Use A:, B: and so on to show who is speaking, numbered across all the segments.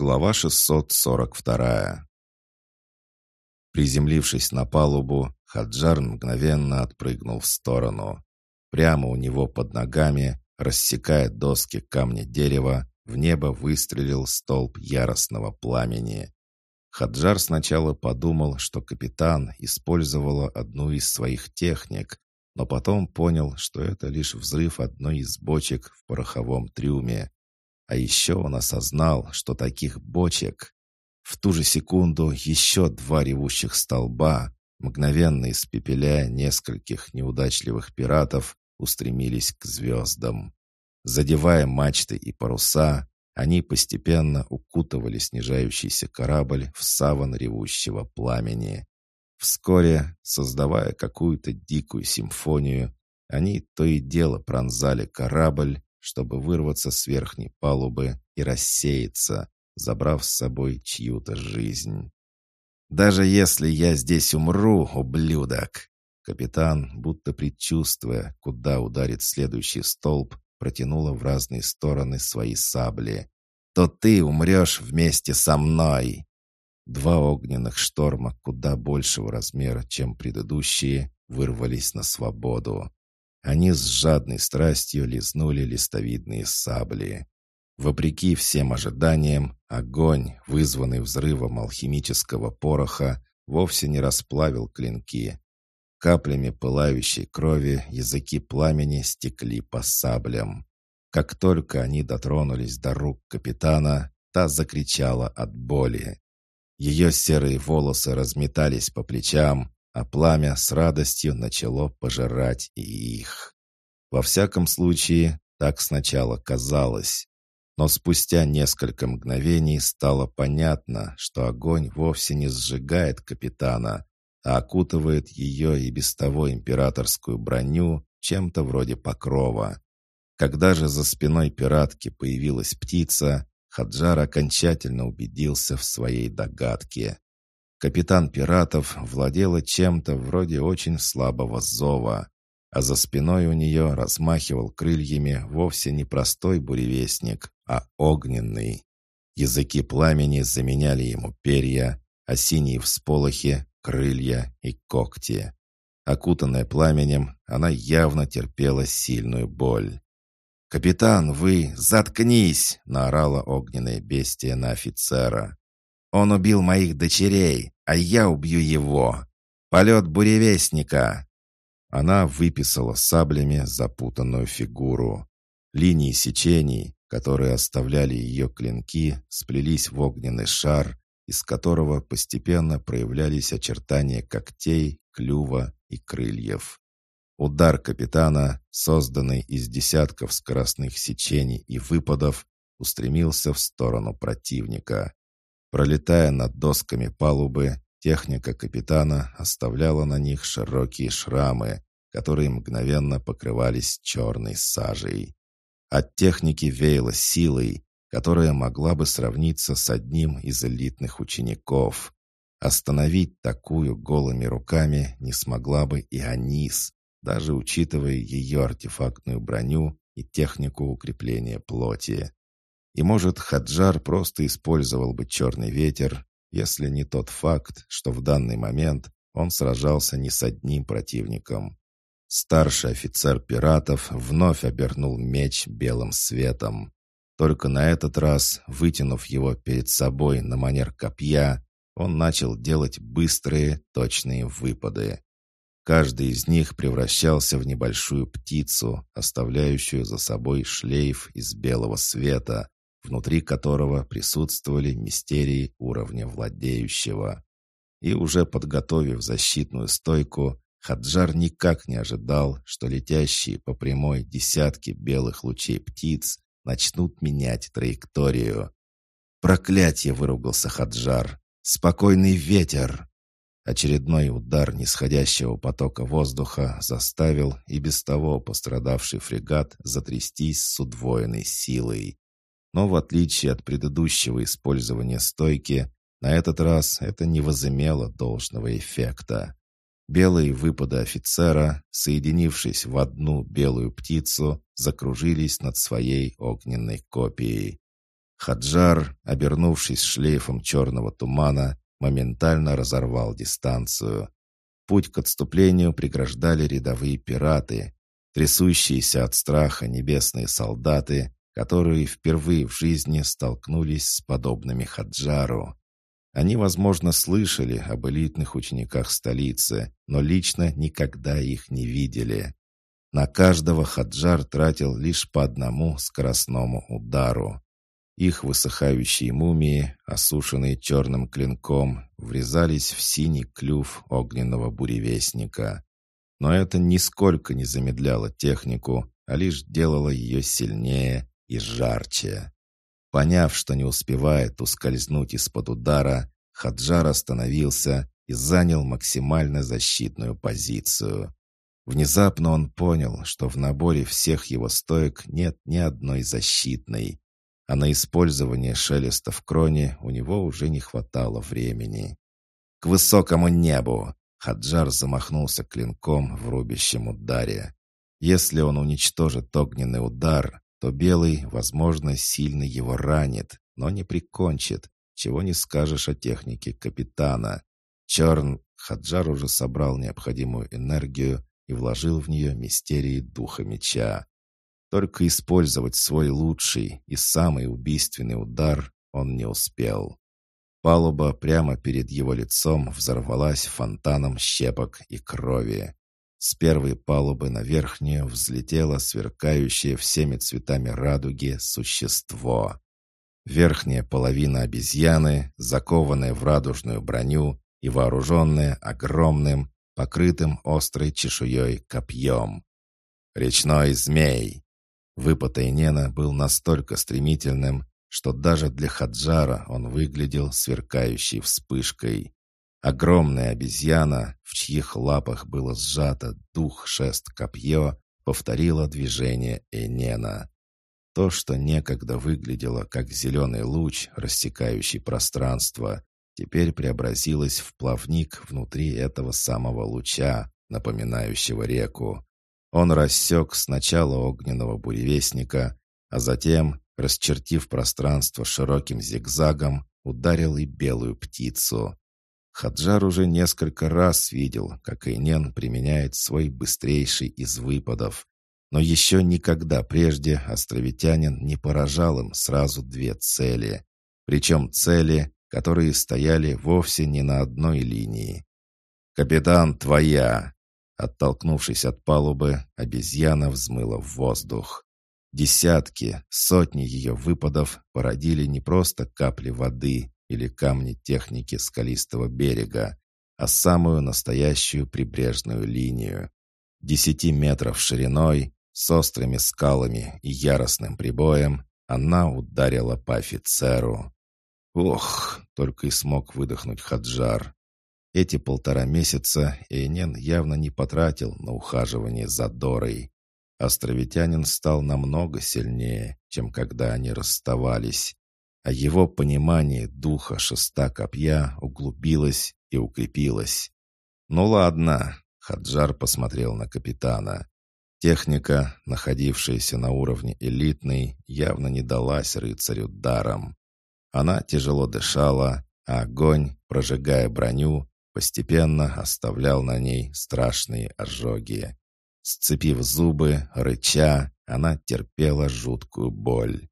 A: Глава 642. Приземлившись на палубу, Хаджар мгновенно отпрыгнул в сторону. Прямо у него под ногами, рассекая доски камня дерева, в небо выстрелил столб яростного пламени. Хаджар сначала подумал, что капитан использовала одну из своих техник, но потом понял, что это лишь взрыв одной из бочек в пороховом трюме. А еще он осознал, что таких бочек... В ту же секунду еще два ревущих столба, мгновенно испепеляя нескольких неудачливых пиратов, устремились к звездам. Задевая мачты и паруса, они постепенно укутывали снижающийся корабль в саван ревущего пламени. Вскоре, создавая какую-то дикую симфонию, они то и дело пронзали корабль, чтобы вырваться с верхней палубы и рассеяться, забрав с собой чью-то жизнь. «Даже если я здесь умру, ублюдок!» Капитан, будто предчувствуя, куда ударит следующий столб, протянула в разные стороны свои сабли. «То ты умрешь вместе со мной!» Два огненных шторма куда большего размера, чем предыдущие, вырвались на свободу. Они с жадной страстью лизнули листовидные сабли. Вопреки всем ожиданиям, огонь, вызванный взрывом алхимического пороха, вовсе не расплавил клинки. Каплями пылающей крови языки пламени стекли по саблям. Как только они дотронулись до рук капитана, та закричала от боли. Ее серые волосы разметались по плечам, а пламя с радостью начало пожирать и их. Во всяком случае, так сначала казалось. Но спустя несколько мгновений стало понятно, что огонь вовсе не сжигает капитана, а окутывает ее и без того императорскую броню чем-то вроде покрова. Когда же за спиной пиратки появилась птица, Хаджар окончательно убедился в своей догадке. Капитан пиратов владела чем-то вроде очень слабого зова, а за спиной у нее размахивал крыльями вовсе не простой буревестник, а огненный. Языки пламени заменяли ему перья, а синие всполохи — крылья и когти. Окутанная пламенем, она явно терпела сильную боль. «Капитан, вы заткнись!» — наорала огненное бестия на офицера. Он убил моих дочерей, а я убью его. Полет буревестника!» Она выписала саблями запутанную фигуру. Линии сечений, которые оставляли ее клинки, сплелись в огненный шар, из которого постепенно проявлялись очертания когтей, клюва и крыльев. Удар капитана, созданный из десятков скоростных сечений и выпадов, устремился в сторону противника. Пролетая над досками палубы, техника капитана оставляла на них широкие шрамы, которые мгновенно покрывались черной сажей. От техники веяло силой, которая могла бы сравниться с одним из элитных учеников. Остановить такую голыми руками не смогла бы и Анис, даже учитывая ее артефактную броню и технику укрепления плоти. И, может, Хаджар просто использовал бы черный ветер, если не тот факт, что в данный момент он сражался не с одним противником. Старший офицер пиратов вновь обернул меч белым светом. Только на этот раз, вытянув его перед собой на манер копья, он начал делать быстрые, точные выпады. Каждый из них превращался в небольшую птицу, оставляющую за собой шлейф из белого света, внутри которого присутствовали мистерии уровня владеющего. И уже подготовив защитную стойку, Хаджар никак не ожидал, что летящие по прямой десятки белых лучей птиц начнут менять траекторию. «Проклятье!» — выругался Хаджар. «Спокойный ветер!» Очередной удар нисходящего потока воздуха заставил и без того пострадавший фрегат затрястись с удвоенной силой. Но в отличие от предыдущего использования стойки, на этот раз это не возымело должного эффекта. Белые выпады офицера, соединившись в одну белую птицу, закружились над своей огненной копией. Хаджар, обернувшись шлейфом черного тумана, моментально разорвал дистанцию. Путь к отступлению преграждали рядовые пираты, трясущиеся от страха небесные солдаты, которые впервые в жизни столкнулись с подобными Хаджару. Они, возможно, слышали об элитных учениках столицы, но лично никогда их не видели. На каждого Хаджар тратил лишь по одному скоростному удару. Их высыхающие мумии, осушенные черным клинком, врезались в синий клюв огненного буревестника. Но это нисколько не замедляло технику, а лишь делало ее сильнее и жарче. Поняв, что не успевает ускользнуть из-под удара, Хаджар остановился и занял максимально защитную позицию. Внезапно он понял, что в наборе всех его стоек нет ни одной защитной а на использование шелеста в кроне у него уже не хватало времени. «К высокому небу!» Хаджар замахнулся клинком в рубящем ударе. Если он уничтожит огненный удар, то белый, возможно, сильно его ранит, но не прикончит, чего не скажешь о технике капитана. Черн Хаджар уже собрал необходимую энергию и вложил в нее мистерии духа меча. Только использовать свой лучший и самый убийственный удар он не успел. Палуба прямо перед его лицом взорвалась фонтаном щепок и крови. С первой палубы на верхнюю взлетело сверкающее всеми цветами радуги существо. Верхняя половина обезьяны, закованная в радужную броню и вооруженная огромным, покрытым острой чешуей копьем. «Речной змей!» Выпад Айнена был настолько стремительным, что даже для Хаджара он выглядел сверкающей вспышкой. Огромная обезьяна, в чьих лапах было сжато дух-шест-копье, повторила движение Энена. То, что некогда выглядело как зеленый луч, рассекающий пространство, теперь преобразилось в плавник внутри этого самого луча, напоминающего реку. Он рассек сначала огненного буревестника, а затем, расчертив пространство широким зигзагом, ударил и белую птицу. Хаджар уже несколько раз видел, как Эйнен применяет свой быстрейший из выпадов, но еще никогда прежде островитянин не поражал им сразу две цели, причем цели, которые стояли вовсе не на одной линии. «Капитан, твоя!» Оттолкнувшись от палубы, обезьяна взмыла в воздух. Десятки, сотни ее выпадов породили не просто капли воды или камни техники скалистого берега, а самую настоящую прибрежную линию. Десяти метров шириной, с острыми скалами и яростным прибоем, она ударила по офицеру. «Ох!» — только и смог выдохнуть Хаджар. Эти полтора месяца Эйнен явно не потратил на ухаживание за Дорой. Островитянин стал намного сильнее, чем когда они расставались, а его понимание духа шеста копья углубилось и укрепилось. «Ну ладно», — Хаджар посмотрел на капитана. Техника, находившаяся на уровне элитной, явно не далась рыцарю даром. Она тяжело дышала, а огонь, прожигая броню, постепенно оставлял на ней страшные ожоги. Сцепив зубы, рыча, она терпела жуткую боль.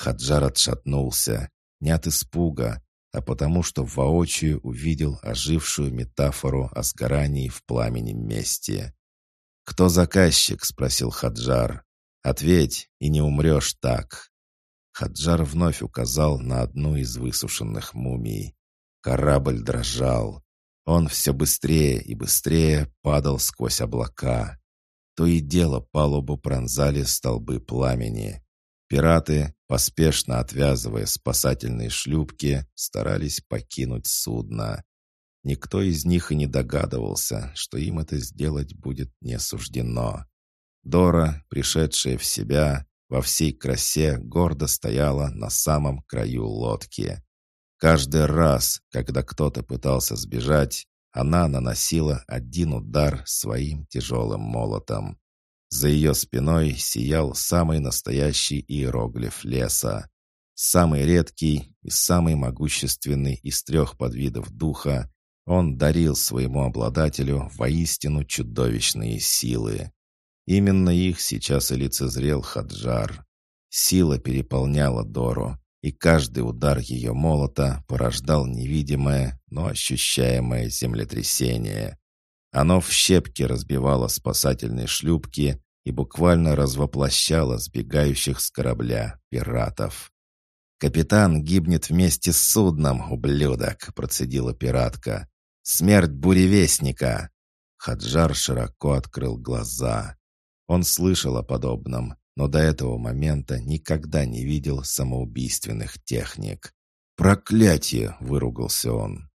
A: Хаджар отшатнулся, не от испуга, а потому что воочию увидел ожившую метафору о сгорании в пламени мести. «Кто заказчик?» — спросил Хаджар. «Ответь, и не умрешь так». Хаджар вновь указал на одну из высушенных мумий. Корабль дрожал. Он все быстрее и быстрее падал сквозь облака. То и дело палубу пронзали столбы пламени. Пираты, поспешно отвязывая спасательные шлюпки, старались покинуть судно. Никто из них и не догадывался, что им это сделать будет не суждено. Дора, пришедшая в себя, во всей красе гордо стояла на самом краю лодки. Каждый раз, когда кто-то пытался сбежать, она наносила один удар своим тяжелым молотом. За ее спиной сиял самый настоящий иероглиф леса. Самый редкий и самый могущественный из трех подвидов духа, он дарил своему обладателю воистину чудовищные силы. Именно их сейчас и лицезрел Хаджар. Сила переполняла Дору, и каждый удар ее молота порождал невидимое, но ощущаемое землетрясение. Оно в щепки разбивало спасательные шлюпки и буквально развоплощало сбегающих с корабля пиратов. «Капитан гибнет вместе с судном, ублюдок!» — процедила пиратка. «Смерть буревестника!» Хаджар широко открыл глаза. Он слышал о подобном, но до этого момента никогда не видел самоубийственных техник. «Проклятие!» — выругался он.